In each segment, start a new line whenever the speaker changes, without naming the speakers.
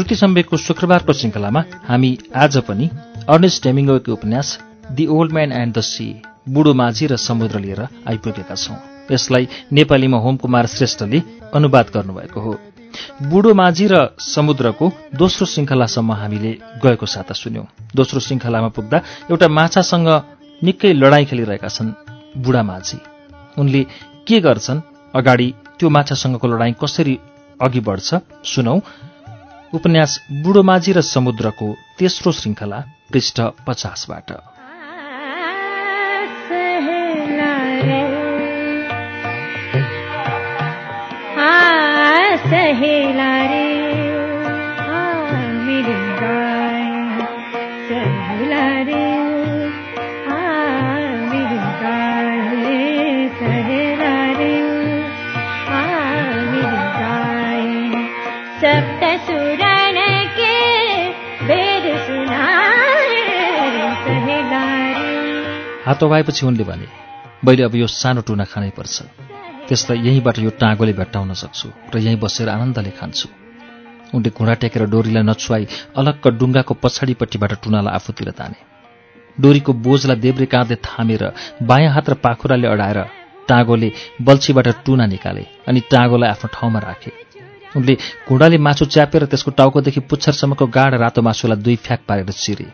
श्रुति सम्वेकको शुक्रबारको श्रृङ्खलामा हामी आज पनि अर्नेस्ट डेमिङ्गोको उपन्यास the old man and the sea बुढो माझी र समुद्र लिएर आइपुगेका छौं। यसलाई नेपालीमा होमकुमार श्रेष्ठले अनुवाद गर्नुभएको हो। बुढो माझी र समुद्रको दोस्रो श्रृङ्खलासम्म हामीले गएको साता सुन्यौं। दोस्रो श्रृङ्खलामा पुग्दा एउटा माछासँग निकै लडाईँ खेलिरहेका छन् बुढा माझी। उनले के गर्छन्? अगाडि त्यो माछासँगको लडाईँ कसरी अघि बढ्छ? सुनौ। उपन्यास बुढो माझी र समुद्रको तेस्रो श्रृङ्खला पृष्ठ पचासबाट।
सहेला रे।
हातो भएपछि उनले भने मैले अब यो सानो टुना खानै पर्छ। त्यसलाई यहीँबाट यो टाँगोले भेट्टाउन सक्छु र यहीँ बसेर आनन्दले खान्छु उनले घुँडा टेकेर डोरीलाई नछुवाई अलक्क डुङ्गाको पछाडिपट्टिबाट टुनालाई आफूतिर ताने। डोरीको बोझलाई देब्रे काँधले थामेर बायाँ हात र पाखुराले अडाएर टाँगोले बल्छीबाट टुना निकाले अनि टाँगोलाई आफ्नो ठाउँमा राखे। उनले घुँडाले मासु च्यापेर त्यसको टाउकोदेखि पुच्छरसम्मको गाढ रातो मासुलाई दुई फ्याक पारेर चिरे।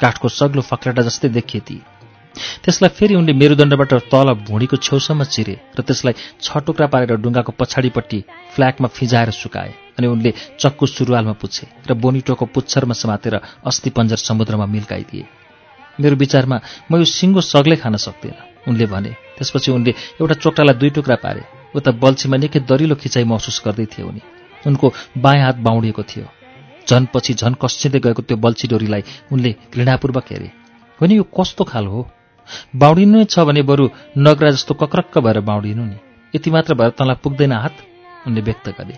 काठको सग्लो फक्रेटा जस्तै देखिए ती। त्यसलाई फेरि उनले मेरुदण्डबाट तल भुँडीको छेउसम्म चिरे र त्यसलाई छ टुक्रा पारेर डुङ्गाको पछाडिपट्टि फ्ल्यागमा फिजाएर सुकाए अनि उनले चक्कु सुरुवालमा पुछे र बोनिटोको पुच्छरमा समातेर अस्थि पञ्जर समुद्रमा मिल्काइदिए। मेरो विचारमा म यो सिङ्गो सग्लै खान सक्दिनँ उनले भने। त्यसपछि उनले एउटा चोक्टालाई दुई टुक्रा पारे। उता बल्छीमा निकै दरिलो खिचाइ महसुस गर्दै थिए उनी। उनको बायाँ हात बाउडिएको थियो। झन पछि झन कसिँदै गएको त्यो बल्छी डोरीलाई उनले घृणापूर्वक हेरे। होइन यो कस्तो खाल हो? बाउडिनु नै छ भने बरु नगरा जस्तो कक्रक्क भएर बाउडिनु नि। यति मात्र भएर तँलाई पुग्दैन हात उनले व्यक्त गरे।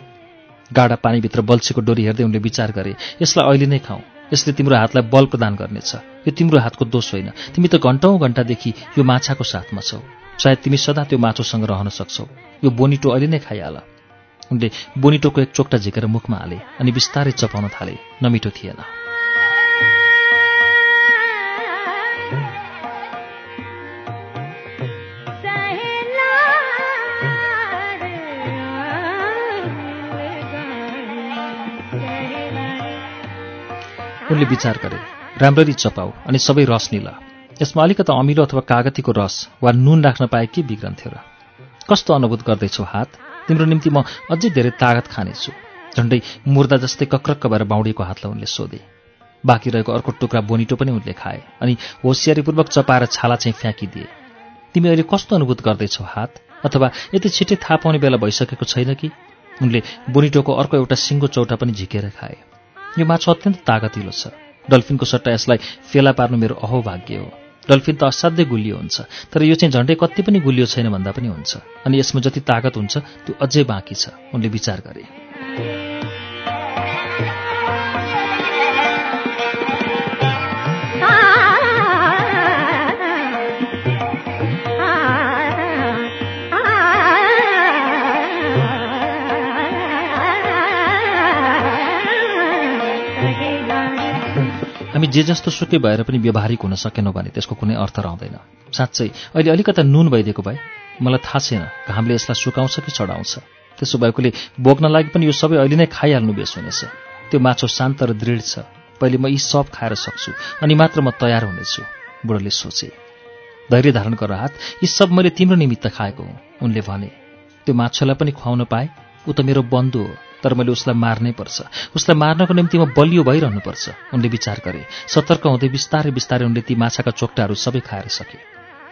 गाडा पानीभित्र बल्छीको डोरी हेर्दै उनले विचार गरे यसलाई अहिले नै खाऊ। यसले तिम्रो हातलाई बल प्रदान गर्नेछ। यो तिम्रो हातको दोष होइन। तिमी त घन्टौँ घन्टादेखि यो माछाको साथमा छौ। सायद तिमी सदा त्यो माछोसँग रहन सक्छौ। यो बोनिटो अहिले नै खाइहाल। उनले बोनिटोको एक चोक्टा झिकेर मुखमा हाले अनि बिस्तारै चपाउन थाले। नमिठो थिएन। उनले विचार गरे राम्ररी चपाऊ अनि सबै रस निला। यसमा अलिकता अमिलो अथवा कागतीको रस वा नुन राख्न पाए के बिग्रन्थ्यो र? कस्तो अनुभूत गर्दैछौ हात? तिम्रो निम्ति म अझै धेरै तागत खानेछु। झन्डै मुर्दा जस्तै कक्रक्क भएर बाउडिएको हातलाई उनले सोधे। बाँकी रहेको अर्को टुक्रा बोनिटो पनि उनले खाए अनि होसियारीपूर्वक चपाएर छाला चाहिँ फ्याँकिदिए। तिमी अहिले कस्तो अनुभूत गर्दैछौ हात? अथवा यति छिट्टै थाहा पाउने बेला भइसकेको छैन कि? उनले बोनिटोको अर्को एउटा सिङ्गो चौटा पनि झिकेर खाए। यो माछा अत्यन्त तागतिलो छ। डल्फिनको सट्टा यसलाई फेला पार्नु मेरो अहोभाग्य हो। डल्फिन त असाध्यै गुलियो हुन्छ तर यो चाहिँ झन्डै कति पनि गुलियो छैन भन्दा पनि हुन्छ। अनि यसमा जति तागत हुन्छ त्यो अझै बाँकी छ। उनले विचार गरे। हामी जे जस्तो सुकै भएर पनि व्यवहारिक हुन सकेनौँ भने त्यसको कुनै अर्थ रहँदैन। साँच्चै अहिले अलिकता नुन भइदिएको भए मलाई थाहा छैन घामले यसलाई सुकाउँछ कि चढाउँछ। त्यसो भएकोले बोक्न लागि पनि यो सबै अहिले नै खाइहाल्नु बेस हुनेछ। त्यो माछो शान्त र दृढ छ। पहिले म यी सब खाएर सक्छु अनि मात्र म तयार हुनेछु बुढोले सोचे। धैर्य धारण गर हात यी सब मैले तिम्रो निमित्त खाएको हुँ उनले भने। त्यो माछोलाई पनि खुवाउन पाए ऊ त मेरो बन्धु हो। तर मैले उसलाई मार्नै पर्छ। उसलाई मार्नको निम्ति म बलियो भइरहनुपर्छ। उनले विचार गरे सतर्क हुँदै बिस्तारै बिस्तारै उनले ती माछाका चोक्टाहरू सबै खाएर सके।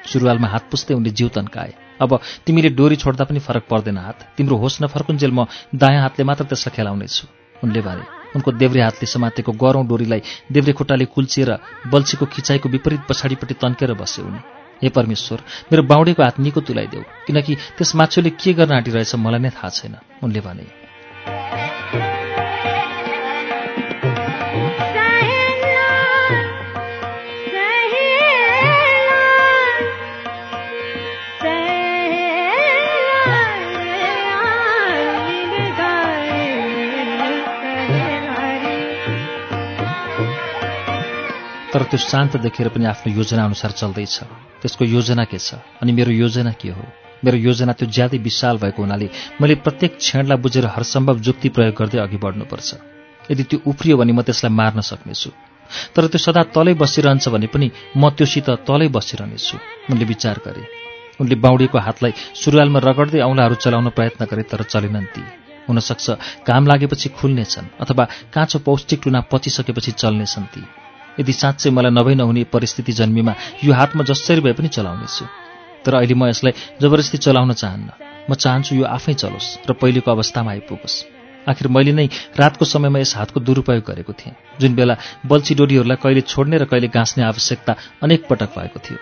सुरुवालमा हात पुस्दै उनले जिउ तन्काए। अब तिमीले डोरी छोड्दा पनि फरक पर्दैन हात। तिम्रो होस नफर्कुन्जेल म दायाँ हातले मात्र त्यसलाई खेलाउनेछु। उनले भने उनको देव्रे हातले समातेको गरौँ डोरीलाई देव्रे खुट्टाले कुल्चिएर बल्छीको खिचाइको विपरीत पछाडिपट्टि तन्केर बसे उनी। हे परमेश्वर मेरो बाउडेको हात निको तुलाइदेऊ किनकि त्यस माछुले के गर्न आँटिरहेछ मलाई नै थाहा छैन। उनले भने तर त्यो शान्त देखेर पनि आफ्नो योजना अनुसार चल्दैछ। त्यसको योजना के छ? अनि मेरो योजना के हो? मेरो योजना त्यो ज्यादै विशाल भएको हुनाले मैले प्रत्येक क्षणलाई बुझेर हरसम्भव जुक्ति प्रयोग गर्दै अघि बढ्नुपर्छ। यदि त्यो उफ्रियो भने म त्यसलाई मार्न सक्नेछु। तर त्यो सदा तलै बसिरहन्छ भने पनि म त्योसित तलै बसिरहनेछु उनले विचार गरे। उनले बाउडीको हातलाई सुरुवालमा रगड्दै औँलाहरू चलाउन प्रयत्न गरे तर चलेनन् ती। हुनसक्छ घाम लागेपछि खुल्नेछन् अथवा काँचो पौष्टिक टुना पचिसकेपछि चल्नेछन् ती। यदि साँच्चै मलाई नभई नहुने परिस्थिति जन्मीमा यो हात म जसरी भए पनि चलाउनेछु। तर अहिले म यसलाई जबरजस्ती चलाउन चाहन्न। म चाहन्छु यो आफै चलोस् र पहिलेको अवस्थामा आइपुगोस्। आखिर मैले नै रातको समयमा यस हातको दुरुपयोग गरेको थिएँ जुन बेला बल्छी डोरीहरूलाई कहिले छोड्ने र कहिले गाँच्ने आवश्यकता अनेक पटक भएको थियो।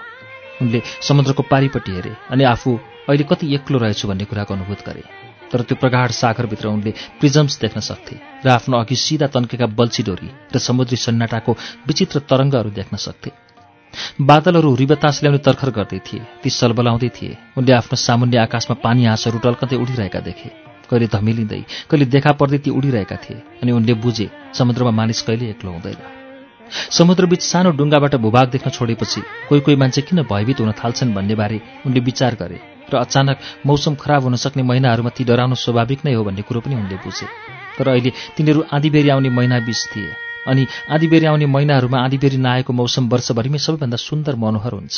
उनले समुद्रको पारिपट्टि हेरे अनि आफू अहिले कति एक्लो रहेछु भन्ने कुराको अनुभूत गरे। तर त्यो प्रगाढ सागरभित्र उनले प्रिजम्स देख्न सक्थे र आफ्नो अघि सिधा तन्केका बल्छी डोरी र समुद्री सन्नाटाको विचित्र तरङ्गहरू देख्न सक्थे। बादलहरू हुरीबतास ल्याउने तर्खर गर्दै थिए ती सलबलाउँदै थिए। उनले आफ्नो सामुन्य आकाशमा पानी हाँसहरू टल्कँदै उडिरहेका देखे। कहिले धमिलिँदै कहिले देखा पर्दै ती उडिरहेका थिए अनि उनले बुझे समुद्रमा मानिस कहिले एक्लो हुँदैन। समुद्रबीच सानो डुङ्गाबाट भूभाग देख्न छोडेपछि कोही कोही मान्छे किन भयभीत हुन थाल्छन् भन्ने बारे उनले विचार गरे। र अचानक मौसम खराब हुन सक्ने महिनाहरूमा ती डराउनु स्वाभाविक नै हो भन्ने कुरो पनि उनले बुझे। तर अहिले तिनीहरू आँधीबेरी आउने महिना बीच थिए अनि आँधीबेरी आउने महिनाहरूमा आँधीबेरी नआएको मौसम वर्षभरिमै सबैभन्दा सुन्दर मनोहर हुन्छ।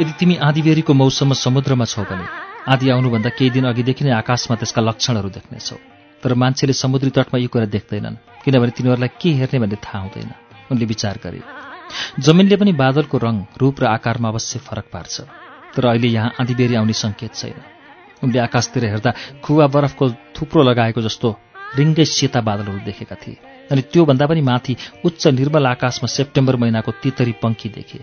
यदि तिमी आँधीबेरीको मौसममा समुद्रमा छौ भने आँधी आउनुभन्दा केही दिन अघिदेखि नै आकाशमा त्यसका लक्षणहरू देख्नेछौ। तर मान्छेले समुद्री तटमा यो कुरा देख्दैनन् किनभने तिनीहरूलाई के हेर्ने भन्ने थाहा हुँदैन। उनले विचार गरे जमिनले पनि बादलको रङ रूप र आकारमा अवश्य फरक पार्छ तर अहिले यहाँ आँधीबेरी आउने सङ्केत छैन। उनले आकाशतिर हेर्दा खुवा बरफको थुप्रो लगाएको जस्तो रिङ्गै सेता बादलहरू देखेका थिए अनि त्योभन्दा पनि माथि उच्च निर्मल आकाशमा सेप्टेम्बर महिनाको तितरी पङ्खी देखे।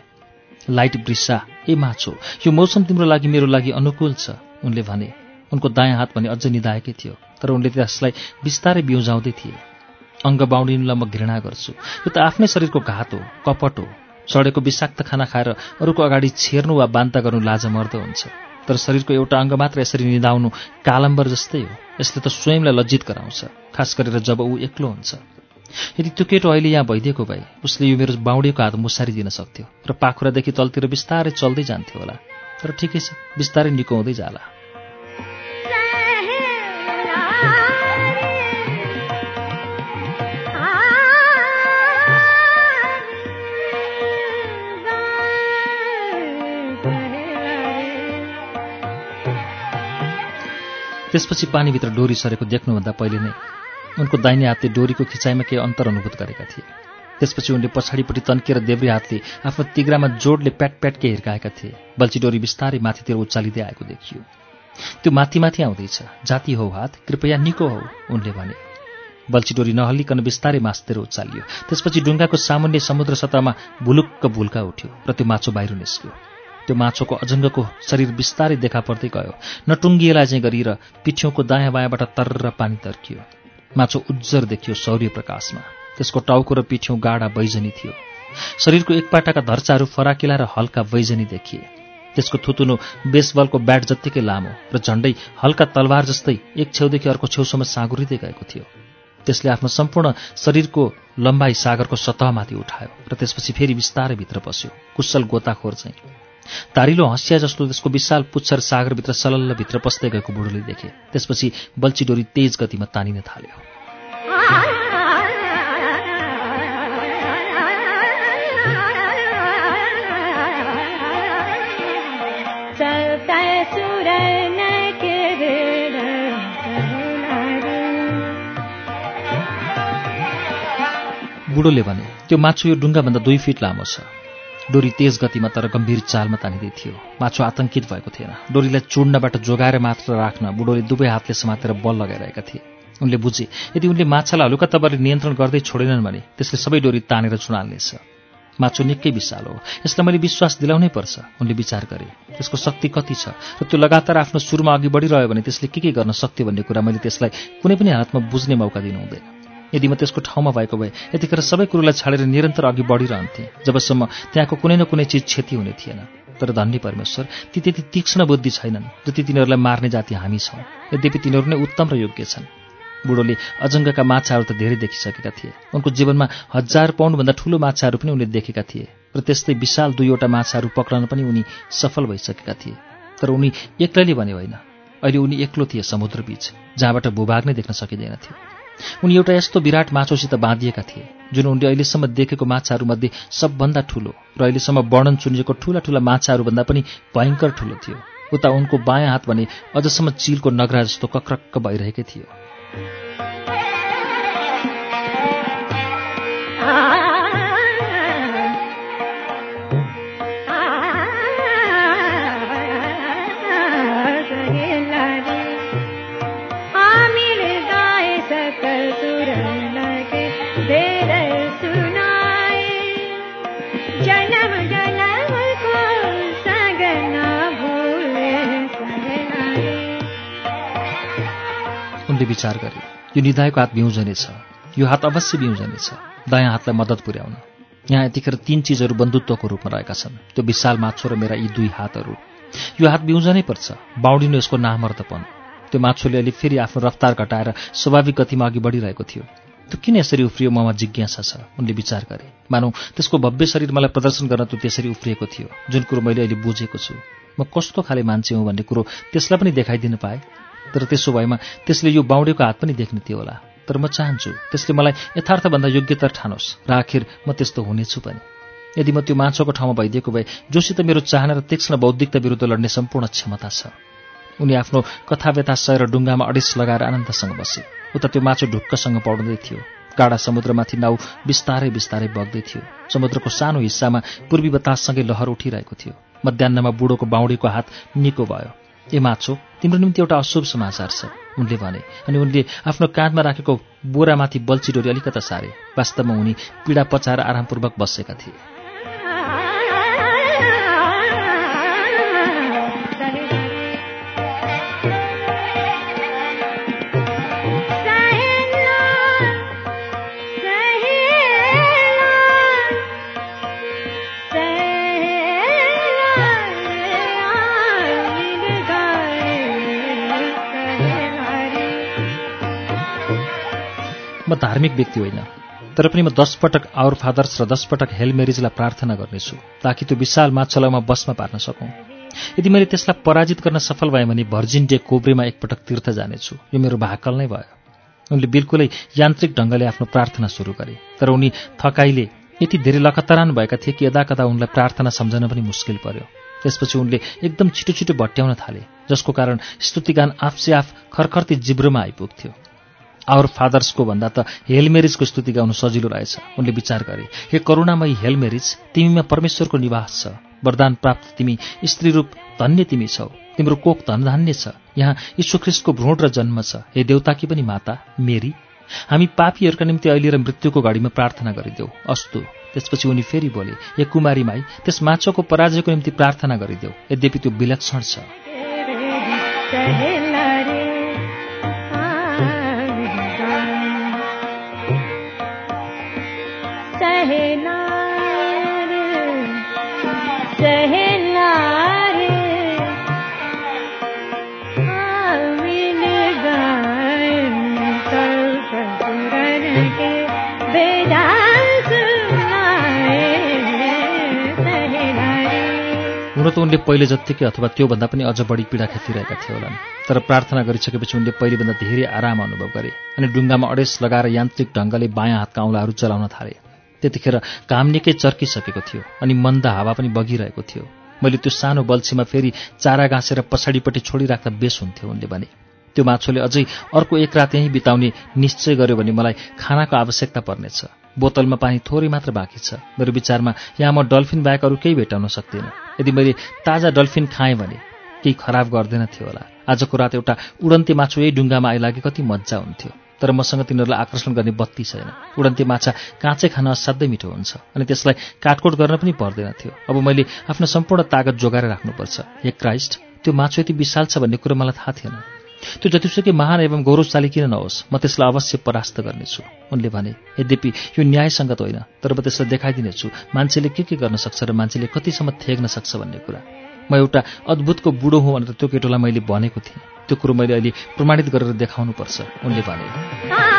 लाइट वृषा ए माछो यो मौसम तिम्रो लागि मेरो लागि अनुकूल छ। उनले भने। उनको दायाँ हात भने अझ निधाएकै थियो तर उनले त्यसलाई बिस्तारै बिउजाउँदै थिए। अङ्ग बाउडिनुलाई म घृणा गर्छु। यो त आफ्नै शरीरको घात हो कपट हो। सडेको विषाक्त खाना खाएर अरूको अगाडि छेर्नु वा बान्ता गर्नु लाजमर्दो हुन्छ। तर शरीरको एउटा अङ्ग मात्र यसरी निधाउनु कालम्बर जस्तै हो। यसले त स्वयंलाई लज्जित गराउँछ खास गरेर जब ऊ एक्लो हुन्छ। यदि त्यो केटो अहिले यहाँ भइदिएको भए उसले यो मेरो बाउडेको हात मुसारिदिन सक्थ्यो र पाखुरादेखि तलतिर बिस्तारै चल्दै जान्थ्यो होला। तर ठिकै छ बिस्तारै निको हुँदै जाला। त्यसपछि पानीभित्र डोरी सरेको देख्नुभन्दा पहिले नै उनको दाहिने हातले डोरीको खिचाइमा केही अन्तर अनुभूत गरेका थिए। त्यसपछि उनले पछाडिपट्टि तन्केर देब्रे हातले आफ्नो तिग्रामा जोडले प्याट प्याटके हिर्काएका थिए। बल्छी डोरी बिस्तारै माथितिर उचालिँदै आएको देखियो। त्यो माथि माथि आउँदैछ। जाति हौ हात कृपया निको हौ उनले भने। बल्छी डोरी नहल्लिकन बिस्तारै मासतिर उचालियो। त्यसपछि डुङ्गाको सामुन्य समुद्र सतहमा भुलुक्क भुल्का उठ्यो र त्यो माछो बाहिर निस्क्यो। त्यो माछोको अजङ्गको शरीर बिस्तारै देखा पर्दै गयो। नटुङ्गिएला चाहिँ गरी पिठ्यौँको दायाँ बायाँबाट तर्र पानी तर्कियो। माछो उज्जर देखियो सौर्य प्रकाशमा। त्यसको टाउको र पिठ्यौँ गाडा बैजनी थियो। शरीरको एक पाटाका धर्चाहरू फराकिला र हल्का बैजनी देखिए। त्यसको थुतुनो बेसबलको ब्याट जत्तिकै लामो र झण्डै हल्का तलवार जस्तै एक छेउदेखि अर्को छेउसम्म साँगुरिँदै गएको थियो। त्यसले आफ्नो सम्पूर्ण शरीरको लम्बाइ सागरको सतहमाथि उठायो र त्यसपछि फेरि बिस्तारै भित्र पस्यो कुशल गोताखोर चाहिँ। तारिलो हँसिया जस्तो त्यसको विशाल पुच्छर सागरभित्र सलल्ल भित्र पस्दै गएको बुढोले देखे। त्यसपछि बल्छी डोरी तेज गतिमा तानिन थाल्यो। बुढोले भने त्यो माछु यो डुङ्गाभन्दा दुई फिट लामो छ। डोरी तेज गतिमा तर गम्भीर चालमा तानिँदै थियो। माछु आतंकित भएको थिएन। डोरीलाई चुड्नबाट जोगाएर मात्र राख्न बुढोले दुवै हातले समातेर बल लगाइरहेका थिए। उनले बुझे यदि उनले माछालाई हलुका तबरले नियन्त्रण गर्दै छोडेनन् भने त्यसले सबै डोरी तानेर चुडाल्नेछ माछु निकै विशाल हो। यसलाई मैले विश्वास दिलाउनै पर्छ। उनले विचार गरे त्यसको शक्ति कति छ? र त्यो लगातार आफ्नो सुरमा अघि बढिरह्यो भने त्यसले के के गर्न सक्थ्यो भन्ने कुरा मैले त्यसलाई कुनै पनि हालतमा बुझ्ने मौका दिनु हुँदैन यदि म त्यसको ठाउँमा भएको भए यतिखेर सबै कुरोलाई छाडेर निरन्तर अघि बढिरहन्थेँ जबसम्म त्यहाँको कुनै न कुनै चिज क्षति हुने थिएन। तर धन्य परमेश्वर ती त्यति तीक्ष्ण बुद्धि छैनन् जति तिनीहरूलाई मार्ने जाति हामी छौँ। यद्यपि तिनीहरू नै उत्तम र योग्य छन्। बुढोले अजङ्गका माछाहरू त धेरै देखिसकेका थिए। उनको जीवनमा हजार पाउन्डभन्दा ठूलो माछाहरू पनि उनले देखेका थिए र त्यस्तै विशाल दुईवटा माछाहरू पक्रन पनि उनी सफल भइसकेका थिए। तर उनी एक्लैले भने होइन अहिले उनी एक्लो थिए समुद्रबीच जहाँबाट भूभाग नै देख्न सकिँदैन थियो। उनी एउटा यस्तो विराट माछोसित बाँधिएका थिए जुन उनले अहिलेसम्म देखेको माछाहरूमध्ये सबभन्दा ठूलो र अहिलेसम्म वर्णन चुनिएको ठूला ठूला माछाहरूभन्दा पनि भयङ्कर ठूलो थियो। उता उनको बायाँ हात भने अझसम्म चिलको नगरा जस्तो कक्रक्क भइरहेकै थियो। उनले विचार गरे यो निधाएको हात बिउजने छ। यो हात अवश्य बिउजने छ। दायाँ हातलाई मद्दत पुर्याउन। यहाँ यतिखेर तीन चिजहरू बन्धुत्वको रूपमा रहेका छन्। त्यो विशाल माछो र मेरा यी दुई हातहरू। यो हात बिउजनै पर्छ। बाउडिनु यसको नामर्दपन त्यो माछोले अहिले फेरि आफ्नो रफ्तार घटाएर स्वाभाविक गतिमा अघि बढिरहेको थियो। त्यो किन यसरी उफ्रियो? ममा जिज्ञासा छ। उनले विचार गरे। मानौ त्यसको भव्य शरीर मलाई प्रदर्शन गर्न त्यो त्यसरी उफ्रिएको थियो। जुन कुरो मैले अहिले बुझेको छु। म कस्तो खाले मान्छे हुँ भन्ने कुरो त्यसलाई पनि देखाइदिन पाएँ। तर त्यसो भएमा त्यसले यो बाउडेको हात पनि देख्ने थियो होला। तर म चाहन्छु त्यसले मलाई यथार्थभन्दा योग्यता ठानोस्। र आखिर म त्यस्तो हुनेछु पनि। यदि म त्यो माछोको ठाउँमा भइदिएको भए जोसित मेरो चाहना र तीक्ष्ण बौद्धिकता विरुद्ध लड्ने सम्पूर्ण क्षमता छ। उनी आफ्नो कथा व्यथा सय र डुङ्गामा अडिस लगाएर आनन्दसँग बसे। उता त्यो माछो ढुक्कसँग पौड्दै थियो। गाडा समुद्रमाथि नाउ बिस्तारै बिस्तारै बग्दै थियो। समुद्रको सानो हिस्सामा पूर्वी बताससँगै लहर उठिरहेको थियो। मध्याहमा बुढोको बाउडीको हात निको भयो। ए माछो तिम्रो निम्ति एउटा अशुभ समाचार छ उनले भने। अनि उनले आफ्नो काँधमा राखेको बोरामाथि बल्छी डोरी अलिकता सारे। वास्तवमा उनी पीडा पचाएर आरामपूर्वक बसेका थिए। धार्मिक व्यक्ति होइन। तर पनि म दस पटक आवर फादर्स र दस पटक हेल मेरिजलाई प्रार्थना गर्नेछु ताकि त्यो विशाल माछालाई म बसमा पार्न सकौँ। यदि मैले त्यसलाई पराजित गर्न सफल भएँ भने भर्जिन डे कोब्रेमा एकपटक तीर्थ जानेछु। यो मेरो भाकल नै भयो। उनले बिल्कुलै यान्त्रिक ढङ्गले आफ्नो प्रार्थना सुरु गरे तर उनी थकाइले यति धेरै लखतरान भएका थिए कि यदा कदा उनलाई प्रार्थना सम्झन पनि मुस्किल पर्यो। त्यसपछि उनले एकदम छिटो छिटो भट्याउन थाले जसको कारण स्तुतिगान आफसे आफ खरखर्ती जिब्रोमा आइपुग्थ्यो। आवर फादर्सको भन्दा त हेल मेरिजको स्तुति गाउनु सजिलो रहेछ। उनले विचार गरे हे करुणामयी हेल मेरिज तिमीमा परमेश्वरको निवास छ। वरदान प्राप्त तिमी स्त्री रूप धन्य तिमी छौ। तिम्रो कोक धनधान्य छ। यहाँ यीशुख्रिस्टको भ्रूण र जन्म छ। हे देउताकी पनि माता मेरी हामी पापीहरूका निम्ति अहिले र मृत्युको घडीमा प्रार्थना गरिदेऊ। अस्तु। त्यसपछि उनी फेरि बोले हे कुमारी माई त्यस माछोको पराजयको निम्ति प्रार्थना गरिदेऊ। यद्यपि त्यो विलक्षण छ। त उनले पहिले जत्तिकै अथवा त्योभन्दा पनि अझ बढी पीडा खेपिरहेका थिए होलान्। तर प्रार्थना गरिसकेपछि उनले पहिलेभन्दा धेरै आराम अनुभव गरे अनि डुङ्गामा अडेस लगाएर यान्त्रिक ढङ्गले बायाँ हातका औँलाहरू चलाउन थाले। त्यतिखेर घाम निकै चर्किसकेको थियो अनि मन्द हावा पनि बगिरहेको थियो। मैले त्यो सानो बल्छीमा फेरि चारा गाँसेर पछाडिपट्टि छोडिराख्दा बेस हुन्थ्यो उनले भने। त्यो माछोले अझै अर्को एक रात यहीँ बिताउने निश्चय गर्यो भने मलाई खानाको आवश्यकता पर्नेछ। बोतलमा पानी थोरै मात्र बाँकी छ। मेरो विचारमा यहाँ म डल्फिन बाहेक अरू केही भेटाउन सक्दिनँ। यदि मैले ताजा डल्फिन खाएँ भने केही खराब गर्दैन थियो होला। आजको रात एउटा उडन्ते माछो यही डुङ्गामा आइलागे कति मजा हुन्थ्यो। तर मसँग तिनीहरूलाई आकर्षण गर्ने बत्ती छैन। उडन्ते माछा काँचै खान असाध्यै मिठो हुन्छ अनि त्यसलाई काटकोट गर्न पनि पर्दैन थियो। अब मैले आफ्नो सम्पूर्ण तागत जोगाएर राख्नुपर्छ। हे क्राइस्ट त्यो माछो यति विशाल छ भन्ने कुरो मलाई थाहा थिएन। त्यो जतिसुकै महान एवं गौरवशाली किन नहोस् म त्यसलाई अवश्य परास्त गर्नेछु। उनले भने यद्यपि यो न्यायसङ्गत होइन तर म त्यसलाई देखाइदिनेछु। मान्छेले के के गर्न सक्छ र मान्छेले कतिसम्म थेग्न सक्छ भन्ने कुरा। म एउटा अद्भुतको बुढो हुँ भनेर त्यो केटोलाई मैले भनेको थिएँ। त्यो कुरो मैले अहिले प्रमाणित गरेर देखाउनुपर्छ उनले भने।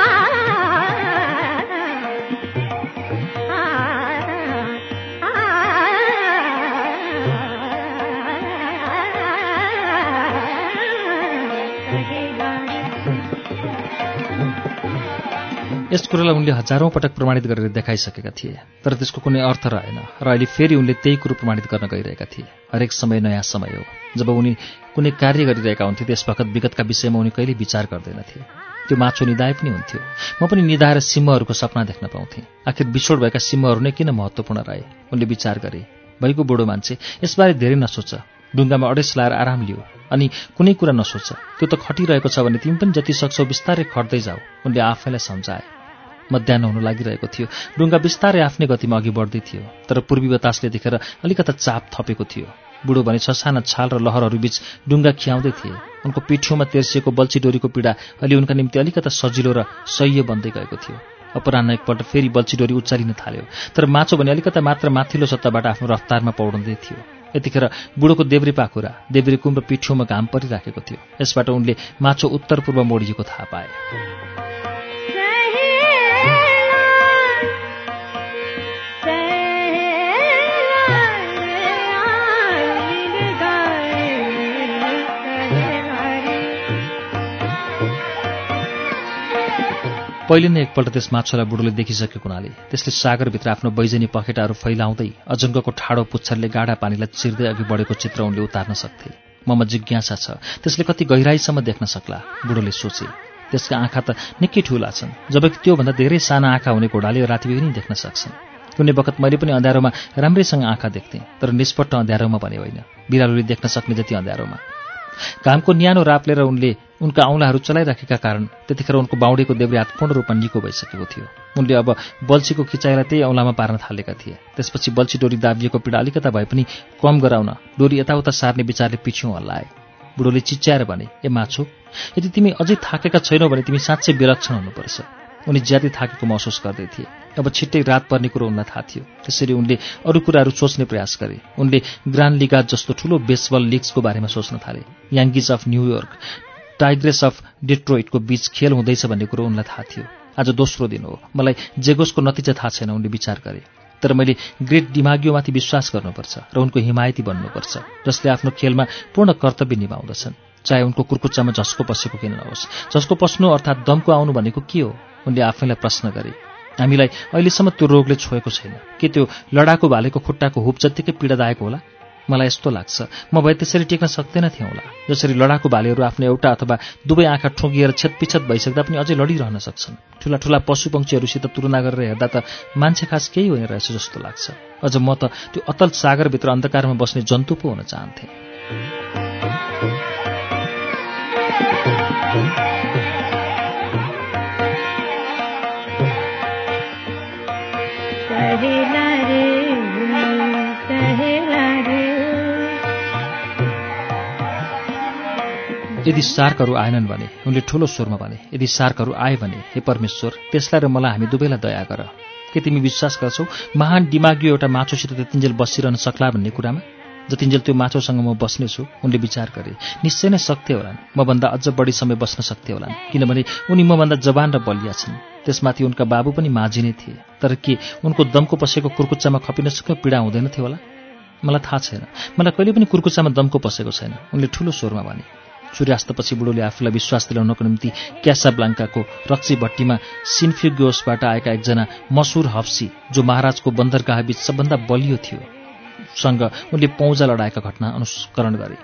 यस कुरोलाई उनले हजारौँ पटक प्रमाणित गरेर देखाइसकेका थिए तर त्यसको कुनै अर्थ रहेन र अहिले फेरि उनले त्यही कुरो प्रमाणित गर्न गइरहेका थिए। हरेक समय नयाँ समय हो। जब उनी कुनै कार्य गरिरहेका हुन्थे त्यस वखत विगतका विषयमा उनी कहिले विचार गर्दैनथे। त्यो माछो निधाए पनि हुन्थ्यो। म पनि निधाएर सिंहहरूको सपना देख्न पाउँथेँ। आखिर बिछोड भएका सिंहहरू नै किन महत्त्वपूर्ण रहे? उनले विचार गरे भइको बुढो मान्छे यसबारे धेरै नसोच। डुङ्गामा अडेस लाएर आराम लियो। अनि कुनै कुरा नसोच। त्यो त खटिरहेको छ भने तिमी पनि जति सक्छौ बिस्तारै खट्दै जाऊ। उनले आफैलाई सम्झाए। मध्याह हुन लागिरहेको थियो। डुङ्गा बिस्तारै आफ्नै गतिमा अघि बढ्दै थियो तर पूर्वी बतासले देखेर अलिकता चाप थपेको थियो। बुढो भने ससाना छाल र लहरहरूबीच डुङ्गा खियाउँदै थिए। उनको पिठ्यौमा तेर्सिएको बल्छी डोरीको पीडा अहिले उनका निम्ति अलिकता सजिलो र सह्य बन्दै गएको थियो। अपराह्न एकपल्ट फेरि बल्छी डोरी उच्चारिन थाल्यो तर माछो भने अलिकता मात्र माथिल्लो सत्ताबाट आफ्नो रफ्तारमा पौडँदै थियो। यतिखेर बुढोको देब्रे पाखुरा देब्रे कुम र पिठ्यौमा घाम परिराखेको थियो। यसबाट उनले माछो उत्तर पूर्व मोडिएको थाहा पाए। पहिले नै एकपल्ट त्यस माछोलाई बुढोले देखिसकेको हुनाले त्यसले सागरभित्र आफ्नो बैजनी पखेटाहरू फैलाउँदै अजङ्गको ठाडो पुच्छरले गाढा पानीलाई चिर्दै अघि बढेको चित्र उनले उतार्न सक्थे। ममा जिज्ञासा छ त्यसले कति गहिराईसम्म देख्न सक्ला बुढोले सोचे। त्यसका आँखा त निकै ठुला छन् जबकि त्योभन्दा धेरै साना आँखा हुने घोडाले राति पनि देख्न सक्छन्। कुनै बखत मैले पनि अँध्यारोमा राम्रैसँग आँखा देख्थेँ तर निष्पट्ट अँध्यारोमा भने होइन। बिरालोले देख्न सक्ने जति अँध्यारोमा। घामको न्यानो रापलेर उनले उनका औँलाहरू चलाइराखेका कारण त्यतिखेर उनको बाउडेको देब्रे हात पूर्ण रूपमा निको भइसकेको थियो। उनले अब बल्छीको खिचाइलाई त्यही औँलामा पार्न थालेका थिए। त्यसपछि बल्छी डोरी दाबिएको पीडा अलिकता भए पनि कम गराउन डोरी यताउता सार्ने विचारले पिछ्यौँ हल्लाए। बुढोले चिच्याएर भने ए माछु यदि तिमी अझै थाकेका छैनौ भने तिमी साँच्चै विलक्षण हुनुपर्छ। उनी ज्यादै थाकेको महसुस गर्दै थिए। अब छिट्टै रात पर्ने कुरो उनलाई थाहा थियो। त्यसरी उनले अरू कुराहरू सोच्ने प्रयास गरे। उनले ग्रान्ड लिगा जस्तो ठूलो बेसबल लिग्सको बारेमा सोच्न थाले। Yankees of New York Tigers of डेट्रोइटको बीच खेल हुँदैछ भन्ने कुरो उनलाई थाहा थियो। आज दोस्रो दिन हो। मलाई जेगोसको नतिजा थाहा छैन उनले विचार गरे। तर मैले ग्रेट दिमागियोमाथि विश्वास गर्नुपर्छ र उनको हिमायती बन्नुपर्छ जसले आफ्नो खेलमा पूर्ण कर्तव्य निभाउँदछन्। चाहे उनको कुर्कुच्चामा झस्को पसेको किन नहोस्। झस्को पस्नु अर्थात् दमको आउनु भनेको के हो? उनले आफैलाई प्रश्न गरे। हामीलाई अहिलेसम्म त्यो रोगले छोएको छैन। के त्यो लडाकु भालेको खुट्टाको हुप जत्तिकै पीडादायक होला? मलाई यस्तो लाग्छ। म भए त्यसरी टेक्न सक्दैन थिएँ होला। जसरी लडाकु भालेहरू आफ्नो एउटा अथवा दुवै आँखा ठोगिएर छेतपिछत भइसक्दा पनि अझै लडिरहन सक्छन्। ठुला ठुला पशुपक्षीहरूसित तुलना गरेर हेर्दा त मान्छे खास केही होइन रहेछ जस्तो लाग्छ। अझ म त त्यो अतल सागरभित्र अन्धकारमा बस्ने जन्तु पो हुन चाहन्थेँ। यदि सार्कहरू आएनन् भने उनले ठूलो स्वरमा भने यदि सार्कहरू आए भने हे परमेश्वर त्यसलाई र मलाई हामी दुवैलाई दया गर। के तिमी विश्वास गर्छौ? महान दिमागियो एउटा माछोसित त्यतिन्जेल बसिरहन सक्ला भन्ने कुरामा? जतिन्जेल त्यो माछोसँग म बस्नेछु उनले विचार गरे। निश्चय नै सक्थे होलान्। मभन्दा अझ बढी समय बस्न सक्थे होलान् किनभने उनी मभन्दा जवान र बलिया छन्। त्यसमाथि उनका बाबु पनि माझी नै थिए। तर के उनको दमको पसेको कुर्कुच्चामा खपिन सक्ने पीडा हुँदैन थियो होला? मलाई थाहा छैन। मलाई कहिले पनि कुर्कुच्चामा दमको पसेको छैन। उनले ठूलो स्वरमा भने। सूर्यास्तपछि बुढोले आफूलाई विश्वास दिलाउनको निम्ति क्यासा ब्लाङ्काको रक्सी भट्टीमा सिन्फ्युग्योसबाट आएका एकजना मसुर हप्सी जो महाराजको बन्दरगाहबीच सबभन्दा बलियो थियो। सँग उनले पौजा लडाएका घटना अनुस्करण गरे।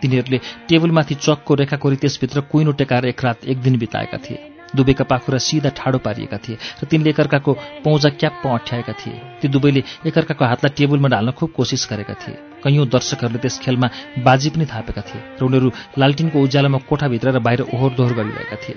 तिनीहरूले टेबलमाथि चकको रेखाकोरी त्यसभित्र कुइनो टेकाएर एक रात एक दिन बिताएका थिए। दुवैका पाखुरा सिधा ठाडो पारिएका थिए र तिनले एकअर्काको पौजा क्याप्प अठ्याएका थिए। ती दुवैले एकअर्काको हातलाई टेबलमा ढाल्न खुब कोसिस गरेका थिए। कैयौँ दर्शकहरूले त्यस खेलमा बाजी पनि थापेका थिए र उनीहरू लालटिनको उज्यालोमा कोठाभित्र र बाहिर ओहोर दोहोर गरिरहेका थिए।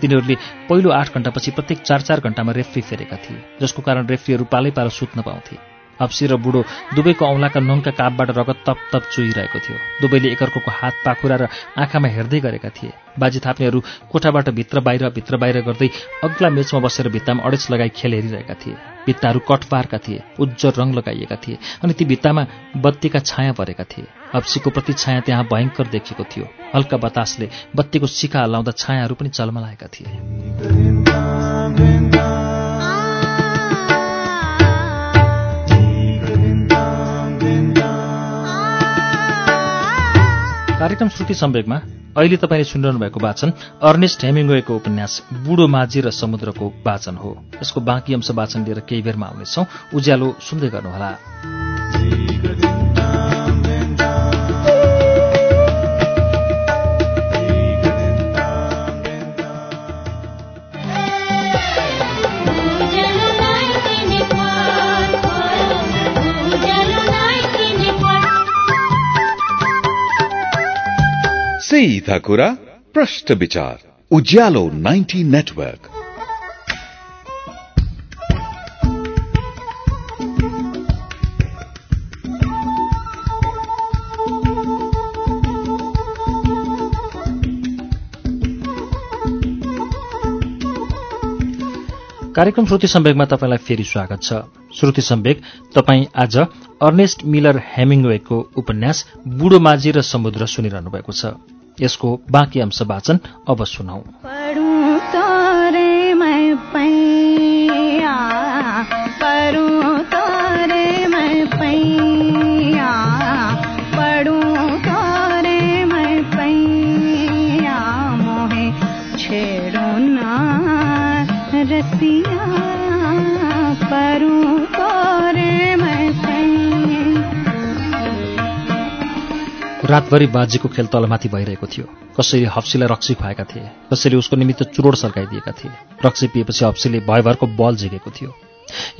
तिनीहरूले पहिलो आठ घण्टापछि प्रत्येक चार चार घण्टामा रेफ्री फेरेका थिए जसको कारण रेफ्रीहरू पालै पालो सुत्न पाउँथे। हप्सी र बुढो दुवैको औँलाका नङका कापबाट रगत तप तप चुहिरहेको थियो। दुवैले एकअर्कोको हात पाखुरा र आँखामा हेर्दै गरेका थिए। बाजी थाप्नेहरू कोठाबाट भित्र बाहिर भित्र बाहिर गर्दै अग्ला मेचमा बसेर भित्तामा अडेच लगाई खेल हेरिरहेका थिए। भित्ताहरू कटपारका थिए उज्जर रङ लगाइएका थिए अनि ती भित्तामा बत्तीका छाया परेका थिए। हप्सीको प्रति छाया त्यहाँ भयङ्कर देखिएको थियो। हल्का बतासले बत्तीको शिखा हल्लाउँदा छायाहरू पनि चलमलाएका थिए। कार्यक्रम श्रुति सम्वेकमा अहिले तपाईँले सुनिरहनु भएको वाचन अर्नेस्ट हेमिङ्गोको उपन्यास बुढो माझी र समुद्रको वाचन हो। यसको बाँकी अंश वाचन लिएर केही बेरमा आउनेछौ। उज्यालो सुन्दै गर्नुहोला।
सीधा कुरा विचार उज्यालो 90 नेटवर्क
कार्यक्रम श्रुति सम्वेकमा तपाईँलाई फेरि स्वागत छ। श्रुति सम्वेक तपाईँ आज अर्नेस्ट मिलर हेमिङ्वेको उपन्यास बुढो माझी र समुद्र सुनिरहनु भएको छ। यसको बाँकी अंश वाचन अब सुनौ। रातभरि बाजीको खेल तलमाथि भइरहेको थियो। कसैले हप्सीलाई रक्सी खुवाएका थिए कसैले उसको निमित्त चुरोड सर्काइदिएका थिए। रक्सी पिएपछि हप्सीले भयभरको बल झिकेको थियो।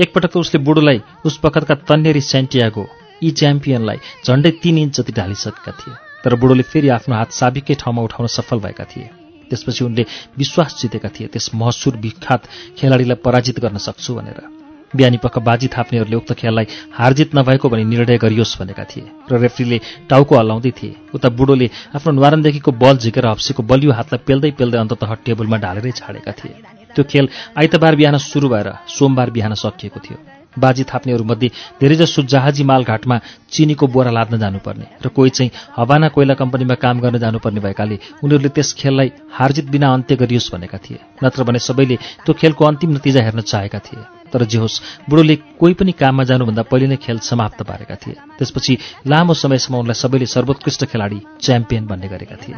एकपटक त उसले बुढोलाई उस बखतका तन्नेरी सेन्टियागो यी च्याम्पियनलाई झण्डै तीन इन्च जति ढालिसकेका थिए तर बुढोले फेरि आफ्नो हात साबिकै ठाउँमा उठाउन सफल भएका थिए। त्यसपछि उनले विश्वास जितेका थिए त्यस महसुर विख्यात खेलाडीलाई पराजित गर्न सक्छु भनेर। बिहानी पख बाजी थाप्नेहरूले उक्त खेललाई हारजित नभएको भनी निर्णय गरियोस् भनेका थिए र रेफ्रीले टाउको हल्लाउँदै थिए। उता बुढोले आफ्नो न्वारनदेखिको बल झिकेर हप्सीको बलियो हातलाई पेल्दै पेल्दै अन्ततः टेबलमा ढालेरै छाडेका थिए। त्यो खेल आइतबार बिहान सुरु भएर सोमबार बिहान सकिएको थियो। बाजी थाप्नेहरूमध्ये धेरैजसो जहाजी मालघाटमा चिनीको बोरा लाद्न जानुपर्ने र कोही चाहिँ हवाना कोइला कम्पनीमा काम गर्न जानुपर्ने भएकाले उनीहरूले त्यस खेललाई हारजित बिना अन्त्य गरियोस् भनेका थिए। नत्र भने सबैले त्यो खेलको अन्तिम नतिजा हेर्न चाहेका थिए। तर जे होस् बुढोले कोही पनि काममा जानुभन्दा पहिले नै खेल समाप्त पारेका थिए। त्यसपछि लामो समयसम्म उनलाई सबैले सर्वोत्कृष्ट खेलाडी च्याम्पियन भन्ने गरेका थिए।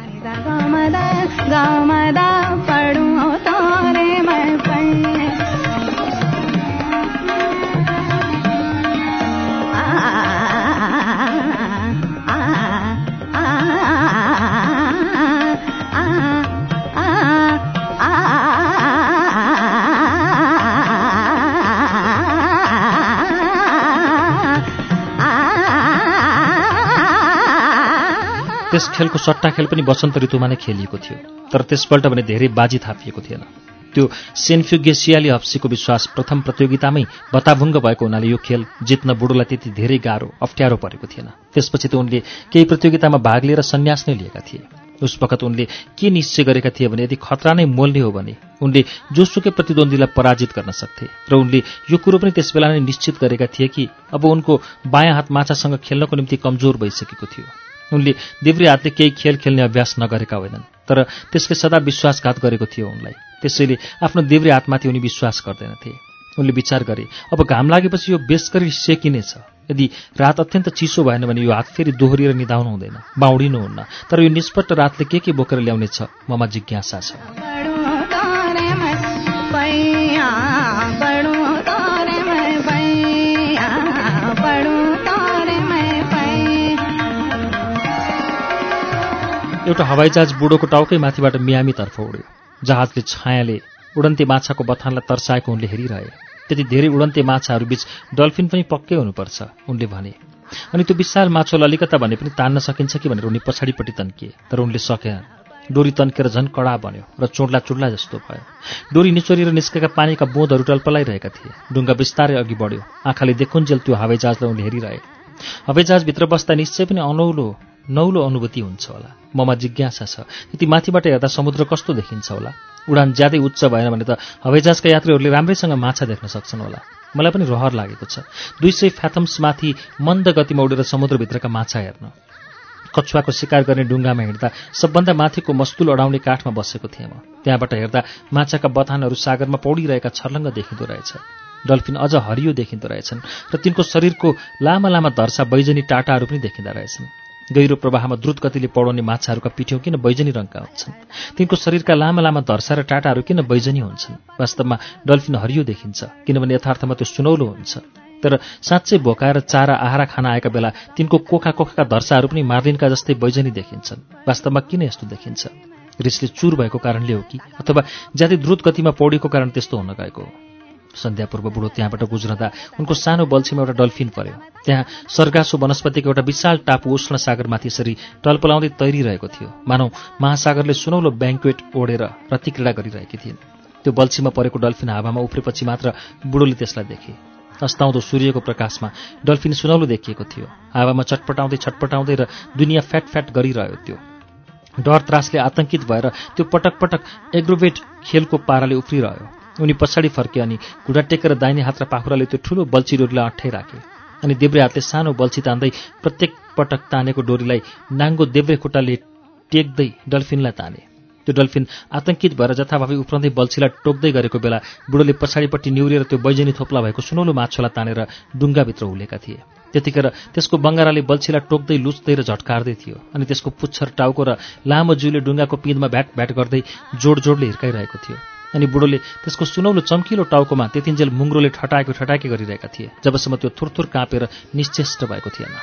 त्यस खेलको सट्टा खेल पनि वसन्त ऋतुमा नै खेलिएको थियो। तर त्यसपल्ट भने धेरै बाजी थापिएको थिएन। त्यो सेन्फ्युगेसियाली हप्सीको विश्वास प्रथम प्रतियोगितामै बताभुङ्ग भएको हुनाले यो खेल जित्न बुढोलाई त्यति धेरै गाह्रो अप्ठ्यारो परेको थिएन। त्यसपछि त उनले केही प्रतियोगितामा भाग लिएर सन्यास नै लिएका थिए। उस वखत उनले के निश्चय गरेका थिए भने यदि खतरा नै मोल्ने हो भने उनले जोसुकै प्रतिद्वन्दीलाई पराजित गर्न सक्थे। र उनले यो कुरो पनि त्यसबेला नै निश्चित गरेका थिए कि अब उनको बायाँ हात माछासँग खेल्नको निम्ति कमजोर भइसकेको थियो। उनले देब्रे हातले केही खेल खेल्ने अभ्यास नगरेका होइनन् तर त्यसले सदा विश्वासघात गरेको थियो उनलाई। त्यसैले आफ्नो देब्रे हातमाथि उनी विश्वास गर्दैनथे। उनले विचार गरे अब घाम लागेपछि यो बेसकरी सेकिनेछ। यदि रात अत्यन्त चिसो भएन भने यो हात फेरि दोहोरिएर निधाउनु हुँदैन बाउडिनुहुन्न तर यो निष्पट्ट रातले के के बोकेर ल्याउनेछ ममा जिज्ञासा छ। एउटा हवाईजहाज बुढोको टाउकै माथिबाट मियामीतर्फ उड्यो। जहाजले छायाले उडन्ते माछाको बथानलाई तर्साएको उनले हेरिरहे। त्यति धेरै उडन्ते माछाहरूबीच डल्फिन पनि पक्कै हुनुपर्छ उनले भने। अनि त्यो विशाल माछोलाई अलिकता भने पनि तान्न सकिन्छ कि भनेर उनी पछाडिपट्टि तन्किए। तर उनले सकेनन् डोरी तन्केर झन् कडा बन्यो र चोड्ला चुड्ला जस्तो भयो। डोरी निचोरिएर निस्केका पानीका बोधहरू टल्पलाइरहेका थिए। डुङ्गा बिस्तारै अघि बढ्यो। आँखाले देखुन्जेल त्यो हवाईजहाजलाई उनले हेरिरहे। हवाईजहाजभित्र बस्दा निश्चय पनि अनौलो नौलो अनुभूति हुन्छ होला। ममा जिज्ञासा छ यति माथिबाट हेर्दा समुद्र कस्तो देखिन्छ होला? उडान ज्यादै उच्च भएन भने त हवाईजहाजका यात्रीहरूले राम्रैसँग माछा देख्न सक्छन् होला। मलाई पनि रहर लागेको छ। दुई सय फ्याथम्समाथि मन्द गतिमा उडेर समुद्रभित्रका माछा हेर्न। कछुवाको शिकार गर्ने डुङ्गामा हिँड्दा सबभन्दा माथिको मस्तुल अडाउने काठमा बसेको थिएँ म। त्यहाँबाट हेर्दा माछाका बथानहरू सागरमा पौडिरहेका छर्लङ्ग देखिँदो रहेछ। डल्फिन अझ हरियो देखिँदो रहेछन् र तिनको शरीरको लामा लामा धर्सा बैजनी टाटाहरू पनि देखिँदा रहेछन्। गहिरो प्रवाहमा द्रुत गतिले पौडाउने माछाहरूका पिठ्यौँ किन बैजनी रङका हुन्छन्? तिनको शरीरका लामा लामा धर्सा र टाटाहरू किन बैजनी हुन्छन्? वास्तवमा डल्फिन हरियो देखिन्छ किनभने यथार्थमा त्यो सुनौलो हुन्छ। तर साँच्चै भोकाएर चारा आहारा खान आएका बेला तिनको कोखा कोखाका धर्साहरू पनि मार्लिनका जस्तै बैजनी देखिन्छन्। वास्तवमा किन यस्तो देखिन्छ? रिसले चुर भएको कारणले हो कि? अथवा ज्यादै द्रुत गतिमा पौडीको कारण त्यस्तो हुन गएको हो? सन्ध्यापूर्व बुढो त्यहाँबाट गुज्रँदा उनको सानो बल्छीमा एउटा डल्फिन पर्यो त्यहाँ सर्गासो वनस्पतिको एउटा विशाल टापु उष्ण सागरमाथि यसरी टल्पलाउँदै तैरिरहेको थियो। मानौ महासागरले सुनौलो ब्याङ्क्वेट ओढेर रतिक्रीडा गरिरहेकी थिइन्। त्यो बल्छीमा परेको डल्फिन हावामा उफ्रेपछि मात्र बुढोले त्यसलाई देखे। अस्ताउँदो सूर्यको प्रकाशमा डल्फिन सुनौलो देखिएको थियो। हावामा चटपटाउँदै छटपटाउँदै र दुनियाँ फ्याट गरिरह्यो त्यो। डर त्रासले आतंकित भएर त्यो पटक पटक एग्रोभेट खेलको पाराले उफ्रिरह्यो। उनी पछाडि फर्के अनि घुँडा टेकेर दाहिने हात र पाखुराले त्यो ठुलो बल्छी डोरीलाई अट्ठै राखे अनि देब्रे हातले सानो बल्छी तान्दै प्रत्येक पटक तानेको डोरीलाई नाङ्गो देब्रे खुट्टाले टेक्दै डल्फिनलाई ताने। त्यो डल्फिन आतंकित भएर जथाभावी उफ्रँदै बल्छीलाई टोक्दै गरेको बेला बुढोले पछाडिपट्टि निहुरिएर त्यो बैजनी थोप्ला भएको सुनौलो माछोलाई तानेर डुङ्गाभित्र हुलेका थिए। त्यतिखेर त्यसको बङ्गाराले बल्छीलाई टोक्दै लुच्दै र झट्कार्दै थियो अनि त्यसको पुच्छर टाउको र लामो जिउले डुङ्गाको पिँधमा भ्याट भ्याट गर्दै जोड जोडले हिर्काइरहेको थियो। अनि बुढोले त्यसको सुनौलो चम्किलो टाउकोमा त्यतिन्जेल मुङ्ग्रोले ठटाएको ठटाके गरिरहेका थिए जबसम्म त्यो थुरथुर काँपेर निश्चेष्ट भएको थिएन।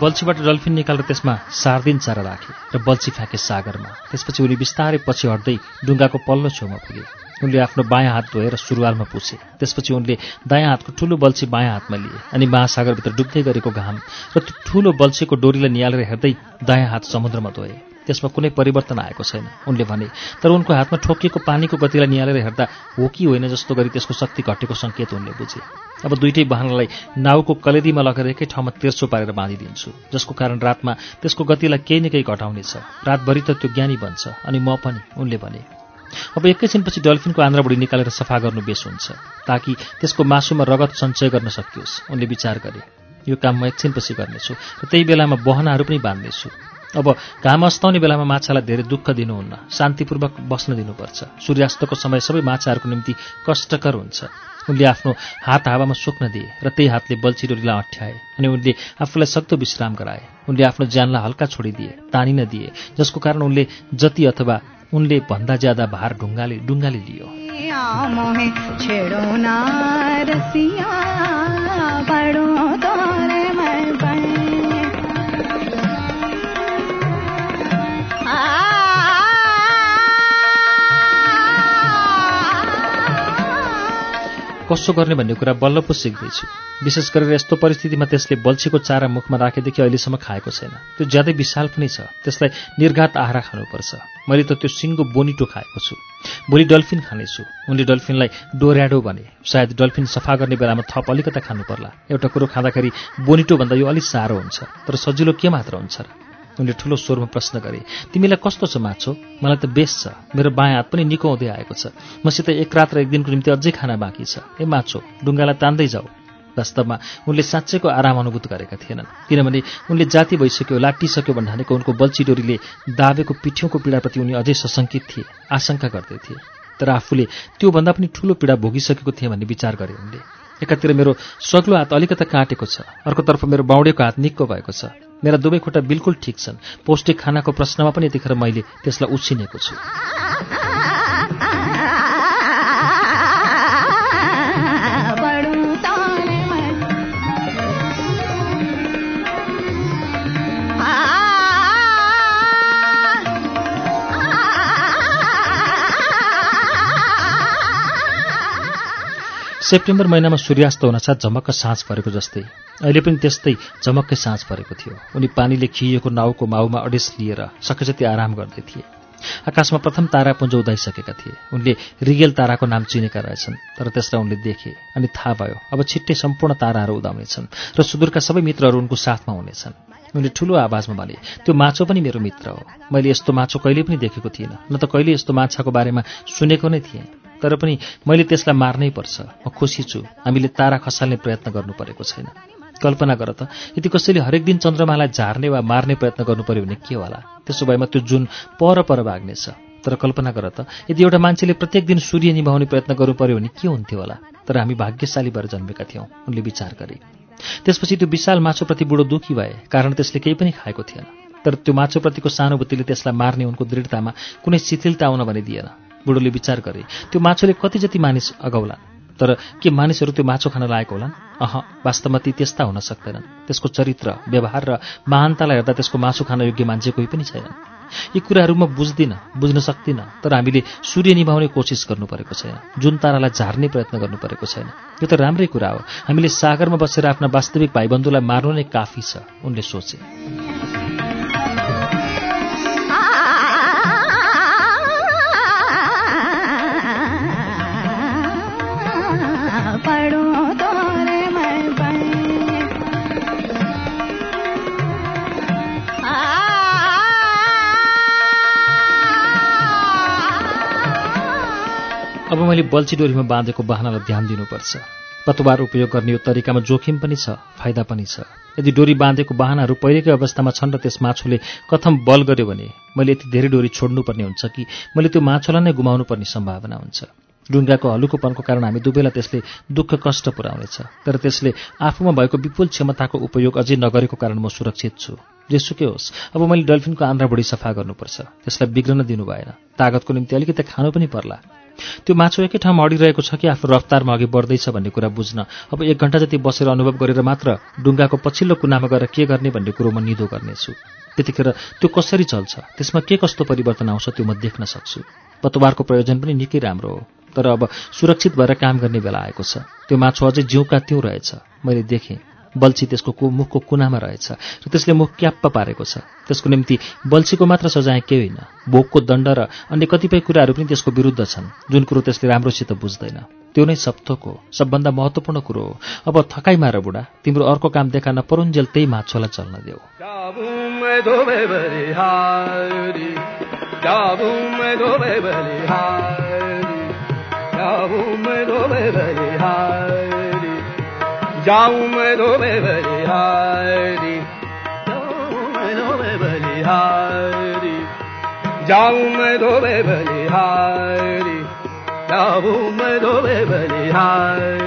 बल्छीबाट डल्फिन निकालेर त्यसमा सार्दिन चारा राखे र बल्छी फ्याँके सागरमा। त्यसपछि उनी बिस्तारै पछि हट्दै डुङ्गाको पल्लो छेउमा पुगे। उनले आफ्नो बायाँ हात धोएर सुरुवालमा पुछे त्यसपछि उनले दायाँ हातको ठुलो बल्छी बायाँ हातमा लिए अनि महासागरभित्र डुब्दै गरेको घाम र त्यो ठुलो बल्छीको डोरीलाई निहालेर हेर्दै दायाँ हात समुद्रमा धोए। त्यसमा कुनै परिवर्तन आएको छैन। उनले भने तर उनको हातमा ठोकिएको पानीको गतिलाई निहालेर हेर्दा हो कि होइन जस्तो गरी त्यसको शक्ति घटेको सङ्केत उनले बुझे। अब दुइटै वाहनलाई नाउको कलेदीमा लगेर एकै ठाउँमा तेर्सो पारेर बाँधिदिन्छु जसको कारण रातमा त्यसको गतिलाई केही न केही घटाउनेछ। रातभरि त त्यो ज्ञानी बन्छ अनि म पनि। उनले भने अब एकैछिनपछि डल्फिनको आन्द्राबुढी निकालेर सफा गर्नु बेस हुन्छ ताकि त्यसको मासुमा रगत सञ्चय गर्न सकियोस्। उनले विचार गरे यो काम म एकछिनपछि गर्नेछु र त्यही बेलामा बहनाहरू पनि बाँध्नेछु। अब घाम अस्ताउने बेलामा माछालाई धेरै दुःख दिनुहुन्न। शान्तिपूर्वक बस्न दिनुपर्छ। सूर्यास्तको समय सबै माछाहरूको निम्ति कष्टकर हुन्छ। उनले आफ्नो हात हावामा सुक्न दिए र त्यही हातले बल्छिडोरीलाई अठ्याए अनि उनले आफूलाई सक्दो विश्राम गराए। उनले आफ्नो ज्यानलाई हल्का छोडिदिए तानिन दिए जसको कारण उनले जति अथवा उनले भन्दा ज्यादा भार ढुङ्गाले डुङ्गाले लियो। कसो गर्ने भन्ने कुरा बल्ल पो सिक्दैछु विशेष गरेर यस्तो परिस्थितिमा त्यसले बल्छीको चारा मुखमा राखेदेखि अहिलेसम्म खाएको छैन। त्यो ज्यादै विशाल पनि छ। त्यसलाई निर्घात आहारा खानुपर्छ। मैले त त्यो सिङ्गो बोनिटो खाएको छु। भोलि डल्फिन खानेछु। उनले डल्फिनलाई डोर्याडो भने। सायद डल्फिन सफा गर्ने बेलामा थप अलिकता खानु पर्ला एउटा कुरो खाँदाखेरि बोनिटो भन्दा यो अलिक साह्रो हुन्छ। तर सजिलो के मात्र हुन्छ र? उनले ठुलो स्वरमा प्रश्न गरे तिमीलाई कस्तो छ माछो? मलाई त बेस छ। मेरो बायाँ हात पनि निको हुँदै आएको छ। मसित एक रात र एक दिनको निम्ति अझै खाना बाँकी छ। ए माछो डुङ्गालाई तान्दै जाऊ वास्तवमा उनले साँच्चैको आराम अनुभूत गरेका थिएनन् किनभने उनले जाति भइसक्यो लाटिसक्यो भन्नानेको उनको बल्छी डोरीले दाबेको पिठ्यौँको पीडाप्रति उनी अझै सशङ्कित थिए आशंका गर्दै थिए। तर आफूले त्योभन्दा पनि ठूलो पीडा भोगिसकेको थिएँ भन्ने विचार गरे उनले। एकातिर मेरो सग्लो हात अलिकता काटेको छ। अर्कोतर्फ मेरो बाउडेको हात निक्को भएको छ। मेरा दुवै खुट्टा बिल्कुल ठिक छन्। पौष्टिक खानाको प्रश्नमा पनि यतिखेर मैले त्यसलाई उछिनेको छु। सेप्टेम्बर महिनामा सूर्यास्त हुनसाथ झमक्क साँझ परेको जस्तै। अहिले पनि त्यस्तै झमक्कै साँझ परेको थियो। उनी पानीले खिएको नाउको माउमा अडेस लिएर सकेजति आराम गर्दै थिए। आकाशमा प्रथम तारापुञ्ज उदाइसकेका थिए। उनले रिगेल ताराको नाम चिनेका रहेछन् तर त्यसलाई उनले देखे अनि थाहा भयो अब छिट्टै सम्पूर्ण ताराहरू उदाउनेछन् र सुदूरका सबै मित्रहरू उनको साथमा हुनेछन्। उनले ठूलो आवाजमा भने त्यो माछो पनि मेरो मित्र हो। मैले यस्तो माछो कहिले पनि देखेको थिइनँ। न त कहिले यस्तो माछाको बारेमा सुनेको नै थिएँ। तर पनि मैले त्यसलाई मार्नै पर्छ। म खुसी छु। हामीले तारा खसाल्ने प्रयत्न गर्नु परेको छैन। कल्पना गर त। यदि कसैले हरेक दिन चन्द्रमालाई झार्ने वा मार्ने प्रयत्न गर्नु पर्यो भने के होला? त्यसो भएमा त्यो जुन पर पर भाग्नेछ। तर कल्पना गर त। यदि एउटा मान्छेले प्रत्येक दिन सूर्य निभाउने प्रयत्न गर्नु पर्यो भने के हुन्थ्यो होला? तर हामी भाग्यशाली भएर जन्मेका थियौँ उनले विचार गरे। त्यसपछि त्यो विशाल माछोप्रति बुढो दुखी भए कारण त्यसले केही पनि खाएको थिएन। तर त्यो माछोप्रतिको सहानुभूतिले त्यसलाई मार्ने उनको दृढतामा कुनै शिथिलता आउन भने दिएन। बुढोले विचार गरे त्यो माछोले कति जति मानिस अगाउलान् तर के मानिसहरू त्यो माछो खान लागेको होलान्? अह वास्तवमा ती त्यस्ता हुन सक्दैनन्। त्यसको चरित्र व्यवहार र महानतालाई हेर्दा त्यसको मासु खान योग्य मान्छे कोही पनि छैन यी कुराहरू म बुझ्दिनँ बुझ्न सक्दिनँ तर हामीले सूर्य निभाउने कोसिस गर्नु परेको छैन। जुन तारालाई झार्ने प्रयत्न गर्नु परेको छैन। यो त राम्रै कुरा हो। हामीले सागरमा बसेर आफ्ना वास्तविक भाइबन्धुलाई मार्नु नै काफी छ उनले सोचे। अब मैले बल्छी डोरीमा बाँधेको बाहनालाई ध्यान दिनुपर्छ। पतवार उपयोग गर्ने यो तरिकामा जोखिम पनि छ फाइदा पनि छ। यदि डोरी बाँधेको बाहनाहरू पहिलेकै अवस्थामा छन् र त्यस माछोले कथम बल गर्यो भने मैले यति धेरै डोरी छोड्नुपर्ने हुन्छ कि मैले त्यो माछोलाई नै गुमाउनु पर्ने सम्भावना हुन्छ। डुङ्गाको हलुकोपनको कारण हामी दुवैलाई त्यसले दुःख कष्ट पुर्याउनेछ तर त्यसले आफूमा भएको विपुल क्षमताको उपयोग अझै नगरेको कारण म सुरक्षित छु। जेसुकै होस्। अब मैले डल्फिनको आन्द्राबुढी सफा गर्नुपर्छ। त्यसलाई बिग्रन दिनु भएन। तागतको निम्ति अलिकति खानु पनि पर्ला। त्यो माछो एकै ठाउँमा अडिरहेको छ कि आफ्नो रफ्तारमा अघि बढ्दैछ भन्ने कुरा बुझ्न। अब एक घन्टा जति बसेर अनुभव गरेर मात्र डुङ्गाको पछिल्लो कुनामा गएर के गर्ने भन्ने कुरो म निदो गर्नेछु। त्यतिखेर त्यो कसरी चल्छ? त्यसमा के कस्तो परिवर्तन आउँछ त्यो म देख्न सक्छु। पतवारको प्रयोजन पनि निकै राम्रो हो। तर अब सुरक्षित भएर काम गर्ने बेला आएको छ। त्यो माछो अझै जिउका त्यौँ रहेछ। मैले देखेँ। बल्छी त्यसको कु मुखको कुनामा रहेछ र त्यसले मुख क्याप्प पारेको छ। त्यसको निम्ति बल्छीको मात्र सजाय केही होइन। भोकको दण्ड र अन्य कतिपय कुराहरू पनि त्यसको विरुद्ध छन्। जुन कुरो त्यसले राम्रोसित बुझ्दैन। त्यो नै सप्थोक हो सबभन्दा महत्त्वपूर्ण कुरो हो। अब थकाइ मार बुढा तिम्रो अर्को काम देखा नपरुन्जेल त्यही माछोलाई चल्न देऊ।
धोबे बलिहारी जाऊम धोबे बलिहारी जाऊम धोबे बलिहारी जाऊम धोबे बलिहारी।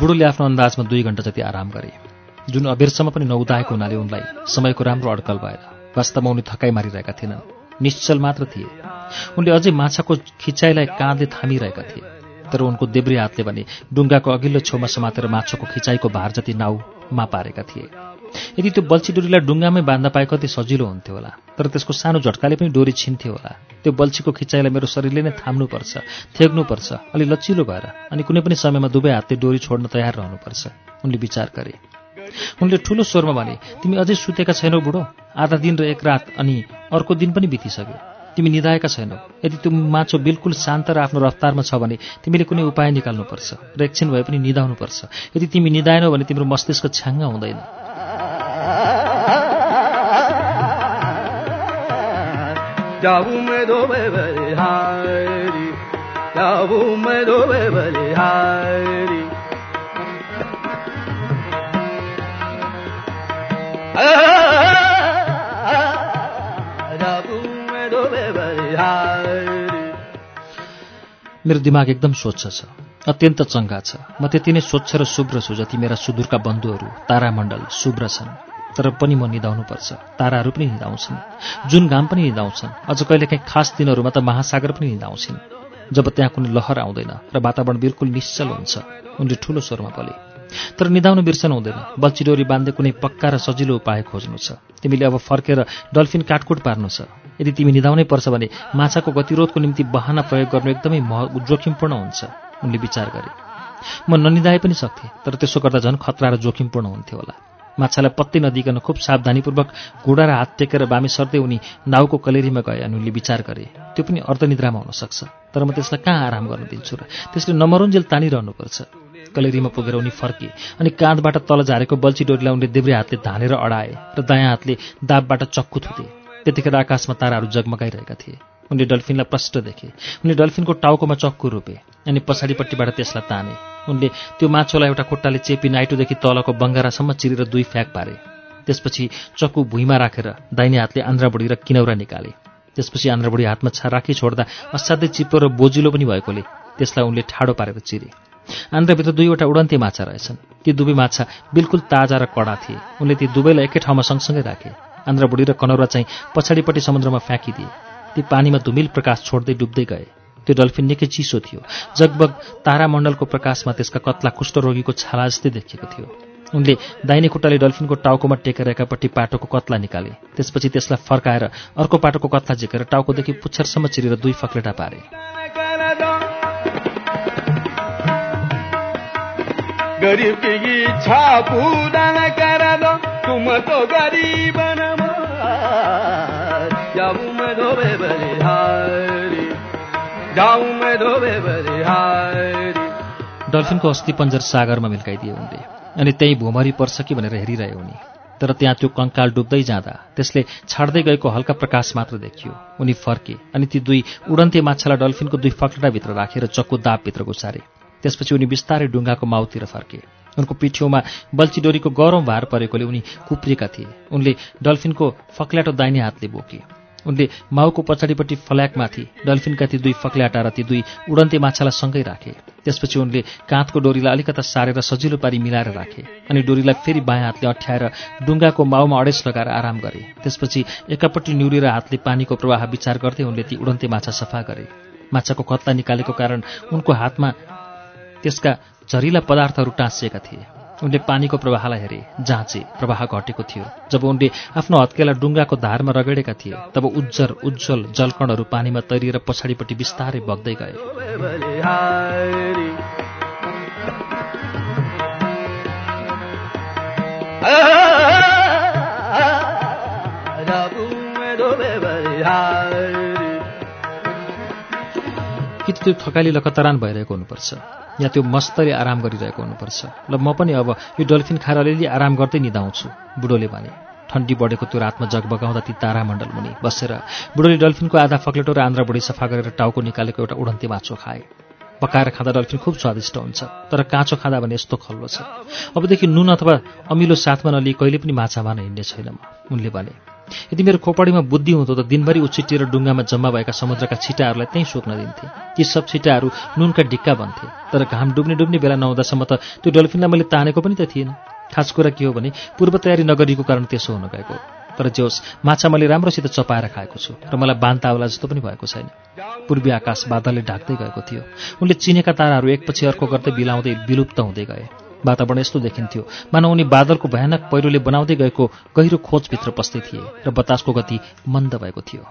बुढोले आफ्नो अन्दाजमा दुई घन्टा जति आराम गरे। जुन अबेरसम्म पनि नउदाएको हुनाले उनलाई समयको राम्रो अड्कल भएर वास्तवमा उनी थकाइ मारिरहेका थिएनन्। निश्चल मात्र थिए। उनले अझै माछाको खिचाइलाई काँधले थामिरहेका थिए। तर उनको देब्रे हातले भने डुङ्गाको अघिल्लो छेउमा समातेर माछाको खिचाइको भार जति नाउमा पारेका थिए। यदि त्यो बल्छी डोरीलाई डुङ्गामै बाँध्न पाए कति सजिलो हुन्थ्यो होला तर त्यसको सानो झट्काले पनि डोरी छिन्थ्यो होला। त्यो बल्छीको खिचाइलाई मेरो शरीरले नै थाम्नुपर्छ थेग्नुपर्छ अलि लचिलो भएर अनि कुनै पनि समयमा दुवै हातले डोरी छोड्न तयार रहनुपर्छ उनले विचार गरे। उनले ठूलो स्वरमा भने तिमी अझै सुतेका छैनौ बुढो आधा दिन र एक रात अनि अर्को दिन पनि बितिसक्यो। तिमी निधाएका छैनौ। यदि तिमी माछो बिल्कुल शान्त र आफ्नो रफ्तारमा छ भने तिमीले कुनै उपाय निकाल्नुपर्छ। र एकछिन भए पनि निधाउनुपर्छ। यदि तिमी निधाएनौ भने तिम्रो मस्तिष्क छ्याङ्ग हुँदैन।
Ah
मेरो दिमाग एकदम स्वच्छ छ। अत्यन्त चङ्गा छ। म त्यति नै स्वच्छ र शुभ्र छु जति मेरा सुदूरका बन्धुहरू तारामण्डल शुभ्र छन्। तर पनि म निधाउनुपर्छ। ताराहरू पनि निधाउँछन्। जुन घाम पनि निधाउँछन्। अझ कहिलेकाहीँ खास दिनहरूमा त महासागर पनि निधाउँछिन्। जब त्यहाँ कुनै लहर आउँदैन र वातावरण बिल्कुल निश्चल हुन्छ उनले ठूलो स्वरमा बोले। तर निधाउनु बिर्सन हुँदैन। बल्छिडोरी बाँध्ने कुनै पक्का र सजिलो उपाय खोज्नु छ। तिमीले अब फर्केर डल्फिन काटकुट पार्नु छ। यदि तिमी निधाउनै पर्छ भने माछाको गतिरोधको निम्ति बहाना प्रयोग गर्नु एकदमै मह जोखिमपूर्ण हुन्छ उनले विचार गरे। म ननिधाए पनि सक्थेँ तर त्यसो गर्दा झन् खतरा र जोखिमपूर्ण हुन्थ्यो होला। माछालाई पत्तै नदिकन खुब सावधानीपूर्वक घुँडा र हात टेकेर बामी सर्दै उनी नाउको कलेरीमा गए अनि उनले विचार गरे त्यो पनि अर्धनिद्रामा हुन सक्छ तर म त्यसलाई कहाँ आराम गर्न दिन्छु र? त्यसले नमरुन्जेल तानिरहनुपर्छ। कलेरीमा पुगेर उनी फर्के अनि काँधबाट तल झारेको बल्छी डोरीलाई उनले देब्रे हातले धानेर अडाए र दायाँ हातले दाबबाट चक्कु थुते। त्यतिखेर आकाशमा ताराहरू जगमगाइरहेका थिए। उनले डल्फिनलाई प्रष्ट देखे। उनले डल्फिनको टाउकोमा चक्कु रोपे अनि पछाडिपट्टिबाट त्यसलाई ताने। उनले त्यो माछोलाई एउटा खुट्टाले चेपी नाइटोदेखि तलको बङ्गारासम्म चिरेर दुई फ्याक पारे। त्यसपछि चक्कु भुइँमा राखेर दाहिने हातले आन्द्राबुढी र किनौरा निकाले। त्यसपछि आन्द्राबुढी हातमा छा राखी छोड्दा असाध्यै चिप्लो र बोजिलो पनि भएकोले त्यसलाई उनले ठाडो पारेर चिरे। आन्द्राभित्र दुईवटा उडन्ते माछा रहेछन्। ती दुवै माछा बिल्कुल ताजा र कडा थिए। उनले ती दुवैलाई एकै ठाउँमा सँगसँगै राखे। आन्द्राबुढी र कनौरा चाहिँ पछाडिपट्टि समुद्रमा फ्याँकिदिए। ती पानीमा धुमिल प्रकाश छोड्दै डुब्दै गए। त्यो डल्फिन निकै चिसो थियो। जगबग तारामण्डलको प्रकाशमा त्यसका कत्ला कुष्ठरोगीको छाला जस्तै देखिएको थियो। उनले दाहिने खुट्टाले डल्फिनको टाउकोमा टेकेर एकापट्टि पाटोको कत्ला निकाले। त्यसपछि त्यसलाई फर्काएर अर्को पाटोको कत्ला झिकेर टाउकोदेखि पुच्छरसम्म चिरेर दुई फक्लेटा पारे। डल्फिनको अस्थिपञ्जर सागरमा मिल्काइदिए उनले। अनि त्यही भुमरी पर्छ कि भनेर हेरिरहे उनी। तर त्यहाँ त्यो कङ्काल डुब्दै जाँदा त्यसले छाड्दै गएको हल्का प्रकाश मात्र देखियो। उनी फर्के अनि ती दुई उडन्ते माछालाई डल्फिनको दुई फक्लाभित्र राखेर चक्कु दापभित्र घुसारे त्यसपछि उनी बिस्तारै डुङ्गाको माउतिर फर्के। उनको पिठ्यौमा बल्छीडोरीको गरौँ भार परेकोले उनी कुप्रिएका थिए। उनले डल्फिनको फक्ल्याटो दाहिने हातले बोके। उनले माउको पछाडिपट्टि फल्याकमाथि डल्फिनका ती दुई फक्ल्याटा र ती दुई उडन्ते माछालाई सँगै राखे। त्यसपछि उनले काँधको डोरीलाई अलिकता सारेर सजिलो पारी मिलाएर राखे अनि डोरीलाई फेरि बायाँ हातले अठ्याएर डुङ्गाको माउमा अडेस लगाएर आराम गरे। त्यसपछि एकापट्टि निउरेर हातले पानीको प्रवाह विचार गर्दै उनले ती उडन्ते माछा सफा गरे। माछाको कत्ला निकालेको कारण उनको हातमा त्यसका झरिला पदार्थहरू टाँसिएका थिए उनले पानीको प्रवाहलाई हेरे जाँचे प्रवाह घटेको थियो जब उनले आफ्नो हत्केला डुङ्गाको धारमा रगडेका थिए तब उज्जर उज्जवल जलकणहरू पानीमा तैरिएर पछाडिपट्टि बिस्तारै बग्दै गए त्यो थकाली लकतरान भइरहेको हुनुपर्छ। या त्यो मस्तले आराम गरिरहेको हुनुपर्छ। ल म पनि अब यो डल्फिन खाएर अलिअलि आराम गर्दै निधाउँछु बुढोले भने। ठन्डी बढेको त्यो रातमा जगबगाउँदा ती तारामण्डल मुनि बसेर बुढोले डल्फिनको आधा फक्लेटो र आन्द्रा बुढी सफा गरेर टाउको निकालेको एउटा उडन्ते माछो खाए। पकाएर खाँदा डल्फिन खुब स्वादिष्ट हुन्छ तर काँचो खाँदा भने यस्तो खल्लो छ। अबदेखि नुन अथवा अमिलो साथमा नलिई कहिले पनि माछा मार्न हिँड्ने छैन म उनले भने। यदि मेरो खोपडीमा बुद्धि हुँदो त दिनभरि उछिटिएर डुङ्गामा जम्मा भएका समुद्रका छिटाहरूलाई त्यहीँ सोक्न दिन्थे। ती सब छिटाहरू नुनका ढिक्का बन्थे तर घाम डुब्ने डुब्ने बेला नहुँदासम्म त त्यो डल्फिनलाई मैले तानेको पनि त थिएन। खास कुरा के हो भने पूर्व तयारी नगरेको कारण त्यसो हुन गएको। तर जे माछा मैले राम्रोसित चपाएर खाएको छु र मलाई बान्तावला जस्तो पनि भएको छैन। पूर्वी आकाश बादलले ढाक्दै गएको थियो। उनले चिनेका ताराहरू एकपछि अर्को गर्दै बिलाउँदै विलुप्त हुँदै गए। वातावरण यस्तो देखिन्थ्यो। मानव उनी बादलको भयानक पहिरोले बनाउँदै गएको गहिरो खोजभित्र पस्दै थिए र बतासको गति मन्द भएको थियो।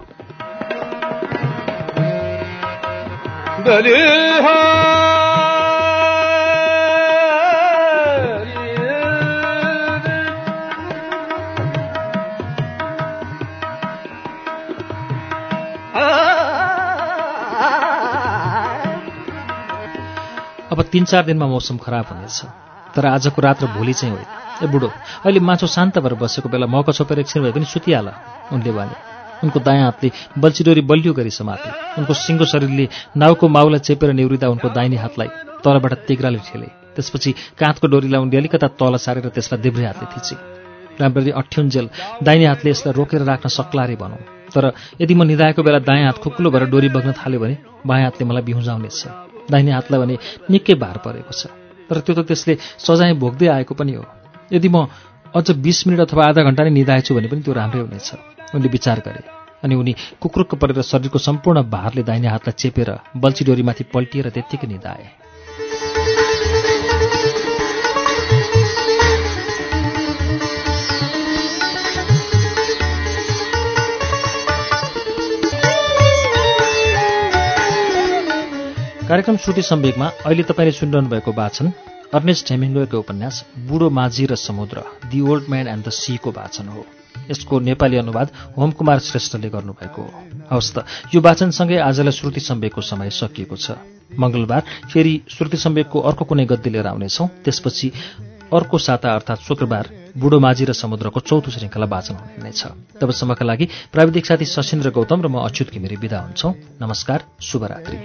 अब तिन चार दिनमा मौसम खराब हुनेछ। तर आजको रात र भोलि चाहिँ होइन ए बुढो अहिले माछो शान्त भएर बसेको बेला मौका छोपेर एकछिन भए पनि सुतिहाल उनले भने। उनको दायाँ हातले बल्छिडोरी बलियो गरी समाते। उनको सिङ्गो शरीरले नाउको माउलाई चेपेर निहुरिँदा उनको दाहिने हातलाई तलबाट तेग्राले ठेले। त्यसपछि काँधको डोरीलाई उनले अलिकता तल सारेर त्यसलाई देब्रे हातले थिचे। राम्ररी अठ्युन्जेल दाहिने हातले यसलाई रोकेर राख्न सक्ला रे भनौँ। तर यदि म निधाएको बेला दायाँ हात खुकुलो भएर डोरी बग्न थाल्यो भने बायाँ हातले मलाई बिउजाउनेछ दाहिने हातलाई भने निकै भार परेको छ। तर त्यो त त्यसले सजाय भोग्दै आएको पनि हो। यदि म अझ बिस मिनट अथवा आधा घन्टा नै निधाएछु भने पनि त्यो राम्रै हुनेछ उनले विचार गरे। अनि उनी कुक्रुक्क परेर शरीरको सम्पूर्ण भारले दाहिने हातलाई चेपेर बल्छी डोरीमाथि पल्टिएर त्यत्तिकै निधाए। कार्यक्रम श्रुति सम्वेकमा अहिले तपाईँले सुनिरहनु भएको वाचन अर्नेस्ट हेमिङ्गोको उपन्यास बुढो माझी र समुद्र the old man and the सीको वाचन हो। यसको नेपाली अनुवाद होमकुमार श्रेष्ठले गर्नुभएको हो। हवस् त यो वाचनसँगै आजलाई श्रुति सम्वेकको समय सकिएको छ। मङ्गलबार फेरि श्रुति सम्वेकको अर्को कुनै गद्दी लिएर आउनेछौँ त्यसपछि अर्को साता अर्थात् शुक्रबार बुढो माझी र समुद्रको चौथो श्रृङ्खला वाचन हुने नै छ तबसम्मका लागि प्राविधिक साथी सशिन्द्र गौतम र म अच्युत घिमिरे विदा हुन्छौँ। नमस्कार शुभरात्रि।